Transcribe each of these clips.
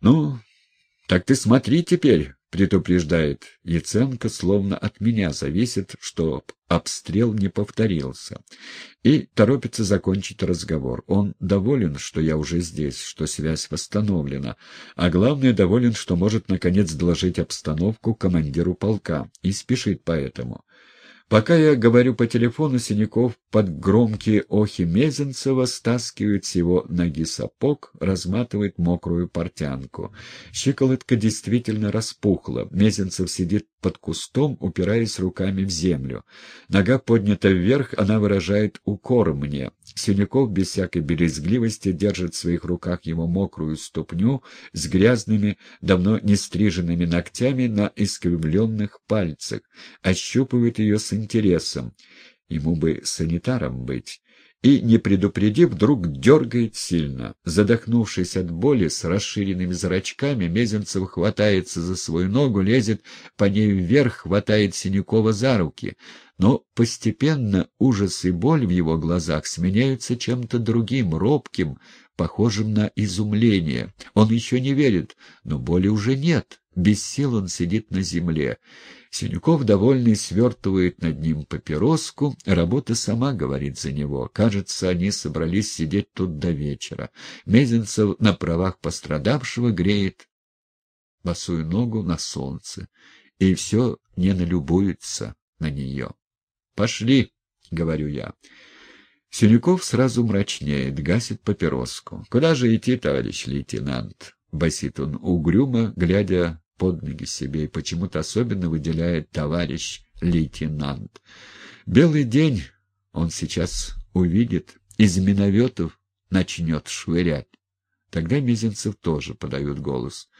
Ну, так ты смотри теперь, — предупреждает Яценко, словно от меня зависит, что обстрел не повторился. И торопится закончить разговор. Он доволен, что я уже здесь, что связь восстановлена, а главное, доволен, что может, наконец, доложить обстановку командиру полка, и спешит поэтому. Пока я говорю по телефону, Синяков под громкие охи Мезенцева стаскивает с его ноги сапог, разматывает мокрую портянку. Щиколотка действительно распухла. Мезенцев сидит под кустом, упираясь руками в землю. Нога поднята вверх, она выражает укор мне. Синяков без всякой березгливости держит в своих руках его мокрую ступню с грязными, давно не стриженными ногтями на искривленных пальцах, ощупывает ее с интересом. Ему бы санитаром быть. И, не предупредив, вдруг дергает сильно. Задохнувшись от боли, с расширенными зрачками, Мезенцев хватается за свою ногу, лезет по ней вверх, хватает Синякова за руки. Но постепенно ужас и боль в его глазах сменяются чем-то другим, робким, похожим на изумление. Он еще не верит, но боли уже нет. Без сил он сидит на земле. Синюков, довольный, свертывает над ним папироску. Работа сама говорит за него. Кажется, они собрались сидеть тут до вечера. Мезенцев на правах пострадавшего греет босую ногу на солнце. И все не налюбуется на нее. «Пошли», — говорю я. Синюков сразу мрачнеет, гасит папироску. «Куда же идти, товарищ лейтенант?» — басит он угрюмо, глядя под ноги себе, и почему-то особенно выделяет товарищ лейтенант. Белый день он сейчас увидит, из минометов начнет швырять. Тогда Мизинцев тоже подает голос.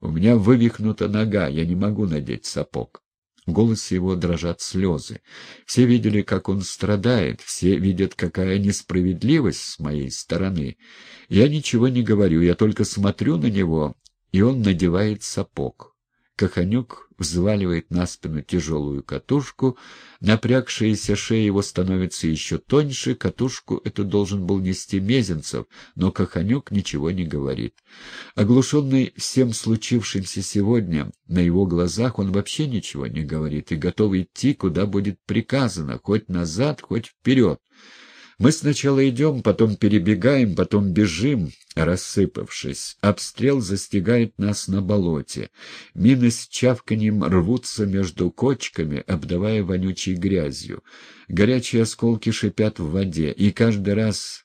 «У меня вывихнута нога, я не могу надеть сапог». В голосе его дрожат слезы. Все видели, как он страдает, все видят, какая несправедливость с моей стороны. Я ничего не говорю, я только смотрю на него и он надевает сапог. Каханюк взваливает на спину тяжелую катушку, напрягшаяся шея его становится еще тоньше, катушку эту должен был нести Мезенцев, но Каханюк ничего не говорит. Оглушенный всем случившимся сегодня, на его глазах он вообще ничего не говорит и готов идти, куда будет приказано, хоть назад, хоть вперед. Мы сначала идем, потом перебегаем, потом бежим, рассыпавшись. Обстрел застигает нас на болоте. Мины с чавканьем рвутся между кочками, обдавая вонючей грязью. Горячие осколки шипят в воде, и каждый раз,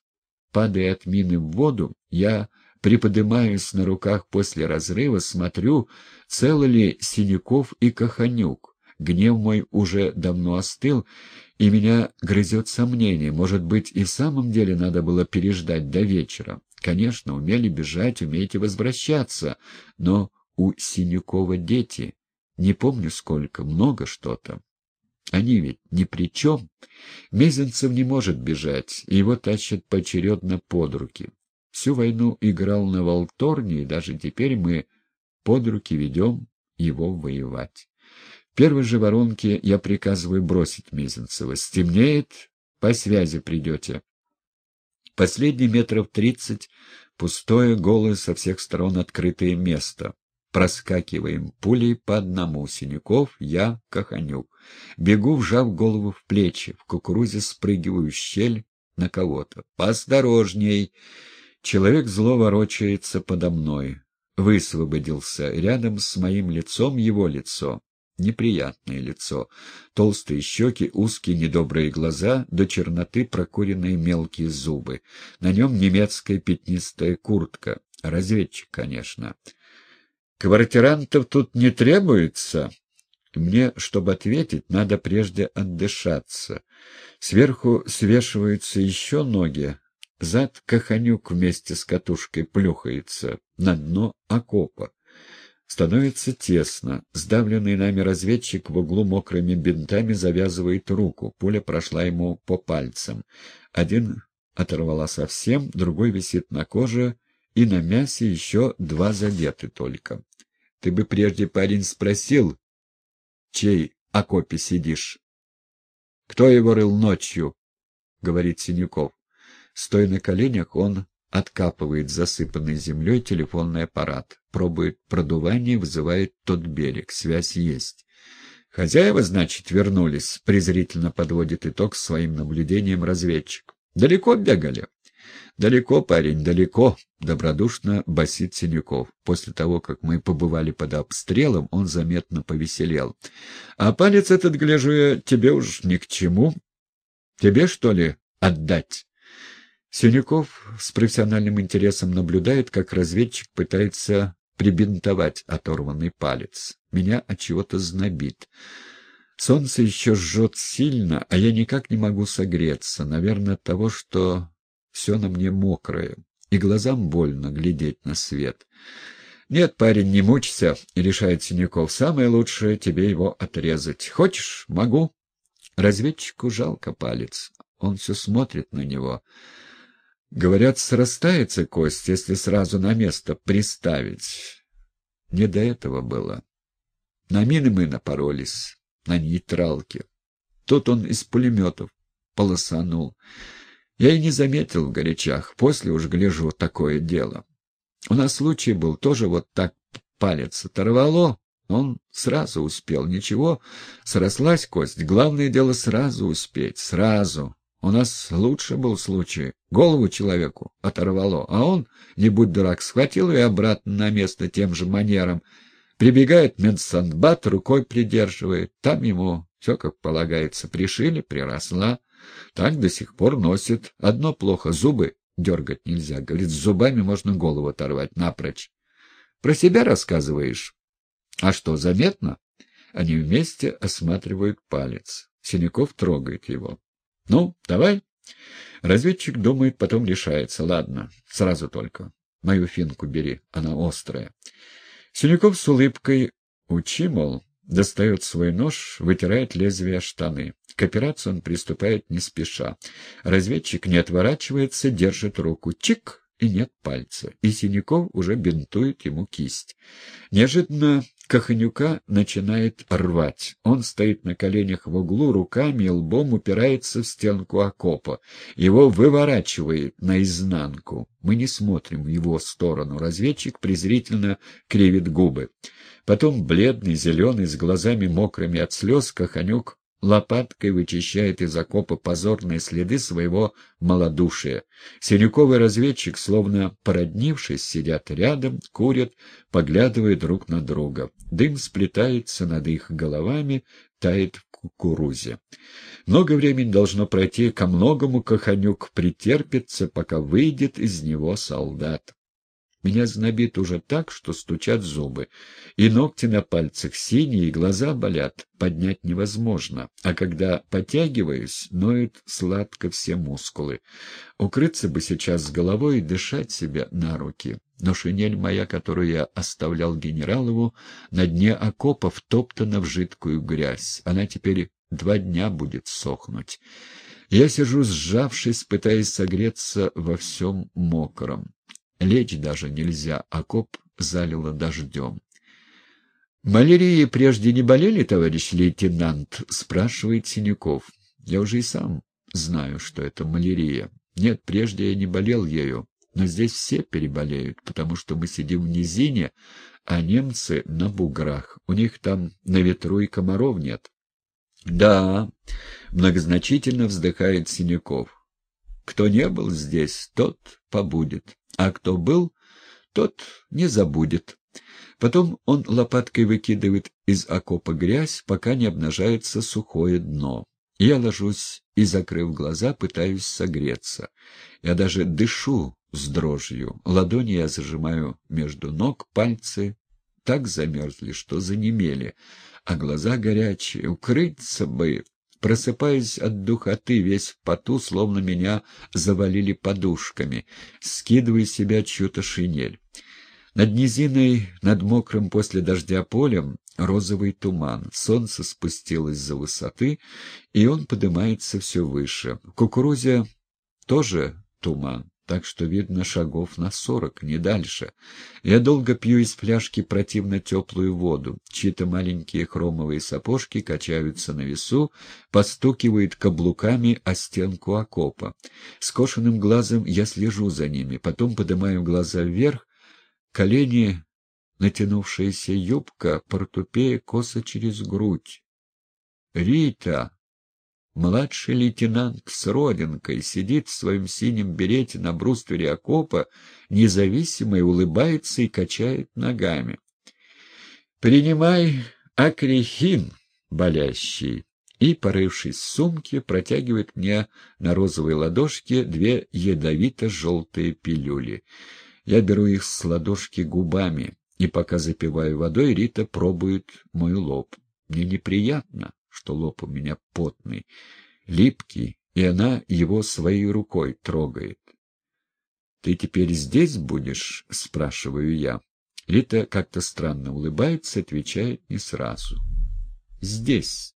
падая от мины в воду, я приподымаюсь на руках после разрыва, смотрю, целы ли Синяков и Каханюк. Гнев мой уже давно остыл, и меня грызет сомнение. Может быть, и в самом деле надо было переждать до вечера. Конечно, умели бежать, умеете возвращаться, но у Синюкова дети. Не помню сколько, много что-то. Они ведь ни при чем. Мезенцев не может бежать, его тащат поочередно под руки. Всю войну играл на Волторне, и даже теперь мы под руки ведем его воевать первой же воронке я приказываю бросить Мизинцева. Стемнеет, по связи придете. Последние метров тридцать — пустое, голое, со всех сторон открытое место. Проскакиваем пулей по одному. Синяков, я, Каханюк. Бегу, вжав голову в плечи. В кукурузе спрыгиваю щель на кого-то. «Поосторожней!» Человек зло ворочается подо мной. Высвободился. Рядом с моим лицом его лицо. Неприятное лицо. Толстые щеки, узкие недобрые глаза, до черноты прокуренные мелкие зубы. На нем немецкая пятнистая куртка. Разведчик, конечно. «Квартирантов тут не требуется?» Мне, чтобы ответить, надо прежде отдышаться. Сверху свешиваются еще ноги. Зад Каханюк вместе с катушкой плюхается на дно окопа. Становится тесно. Сдавленный нами разведчик в углу мокрыми бинтами завязывает руку. Пуля прошла ему по пальцам. Один оторвала совсем, другой висит на коже, и на мясе еще два задеты только. Ты бы прежде, парень, спросил, чей окопе сидишь? Кто его рыл ночью? — говорит Синюков. Стоя на коленях, он откапывает засыпанный землей телефонный аппарат. Пробует продувание, вызывает тот берег. Связь есть. «Хозяева, значит, вернулись», — презрительно подводит итог своим наблюдением разведчик. «Далеко бегали?» «Далеко, парень, далеко», — добродушно басит Синюков. После того, как мы побывали под обстрелом, он заметно повеселел. «А палец этот, гляжу я, тебе уж ни к чему. Тебе, что ли, отдать?» Синюков с профессиональным интересом наблюдает, как разведчик пытается прибинтовать оторванный палец. Меня от чего-то знобит. Солнце еще жжет сильно, а я никак не могу согреться. Наверное, от того, что все на мне мокрое, и глазам больно глядеть на свет. «Нет, парень, не мучься», — решает Синяков. «Самое лучшее тебе его отрезать. Хочешь? Могу». Разведчику жалко палец. Он все смотрит на него. Говорят, срастается кость, если сразу на место приставить. Не до этого было. На мины мы напоролись, на нейтралке. Тут он из пулеметов полосанул. Я и не заметил в горячах. После уж гляжу такое дело. У нас случай был, тоже вот так палец оторвало. Он сразу успел. Ничего, срослась кость. Главное дело сразу успеть. Сразу. У нас лучше был случай. Голову человеку оторвало, а он, не будь дурак, схватил ее обратно на место тем же манером. Прибегает медсанбат, рукой придерживает. Там ему все, как полагается, пришили, приросла. Так до сих пор носит. Одно плохо — зубы дергать нельзя. Говорит, с зубами можно голову оторвать напрочь. Про себя рассказываешь? А что, заметно? Они вместе осматривают палец. Синяков трогает его. «Ну, давай». Разведчик думает, потом решается. «Ладно, сразу только. Мою финку бери, она острая». Синяков с улыбкой «Учи, мол». Достает свой нож, вытирает лезвие штаны. К операции он приступает не спеша. Разведчик не отворачивается, держит руку. Чик! И нет пальца. И Синяков уже бинтует ему кисть. Неожиданно Каханюка начинает рвать. Он стоит на коленях в углу, руками и лбом упирается в стенку окопа. Его выворачивает наизнанку. Мы не смотрим в его сторону. Разведчик презрительно кривит губы. Потом бледный, зеленый, с глазами мокрыми от слез, Каханюк лопаткой вычищает из окопа позорные следы своего малодушия. Синюковый разведчик, словно породнившись, сидят рядом, курят, поглядывая друг на друга. Дым сплетается над их головами, тает в кукурузе. Много времени должно пройти, ко многому Каханюк претерпится, пока выйдет из него солдат. Меня знобит уже так, что стучат зубы, и ногти на пальцах синие, и глаза болят, поднять невозможно, а когда потягиваюсь, ноют сладко все мускулы. Укрыться бы сейчас с головой и дышать себя на руки. Но шинель моя, которую я оставлял генералову, на дне окопа втоптана в жидкую грязь. Она теперь два дня будет сохнуть. Я сижу, сжавшись, пытаясь согреться во всем мокром. Лечь даже нельзя, окоп залило дождем. «Малярией прежде не болели, товарищ лейтенант?» — спрашивает Синяков. «Я уже и сам знаю, что это малярия. Нет, прежде я не болел ею, но здесь все переболеют, потому что мы сидим в низине, а немцы на буграх. У них там на ветру и комаров нет». «Да», — многозначительно вздыхает Синяков. «Кто не был здесь, тот побудет» а кто был, тот не забудет. Потом он лопаткой выкидывает из окопа грязь, пока не обнажается сухое дно. Я ложусь и, закрыв глаза, пытаюсь согреться. Я даже дышу с дрожью. Ладони я зажимаю между ног, пальцы так замерзли, что занемели, а глаза горячие. Укрыться бы Просыпаюсь от духоты, весь в поту, словно меня завалили подушками. Скидываю с себя чью-то шинель. Над низиной, над мокрым после дождя полем, розовый туман. Солнце спустилось за высоты, и он поднимается все выше. В кукурузе тоже туман так что видно шагов на сорок, не дальше. Я долго пью из фляжки противно теплую воду. Чьи-то маленькие хромовые сапожки качаются на весу, постукивают каблуками о стенку окопа. Скошенным глазом я слежу за ними, потом поднимаю глаза вверх, колени натянувшаяся юбка, портупея косо через грудь. Рита, младший лейтенант с родинкой, сидит в своем синем берете на бруствере окопа, независимо и улыбается и качает ногами. «Принимай акрихин, болящий!» и, порывшись в сумке, протягивает мне на розовой ладошке две ядовито-желтые пилюли. Я беру их с ладошки губами, и пока запиваю водой, Рита пробует мой лоб. Мне неприятно, что лоб у меня потный, липкий, и она его своей рукой трогает. «Ты теперь здесь будешь?» — спрашиваю я. Рита как-то странно улыбается, отвечает не сразу. «Здесь».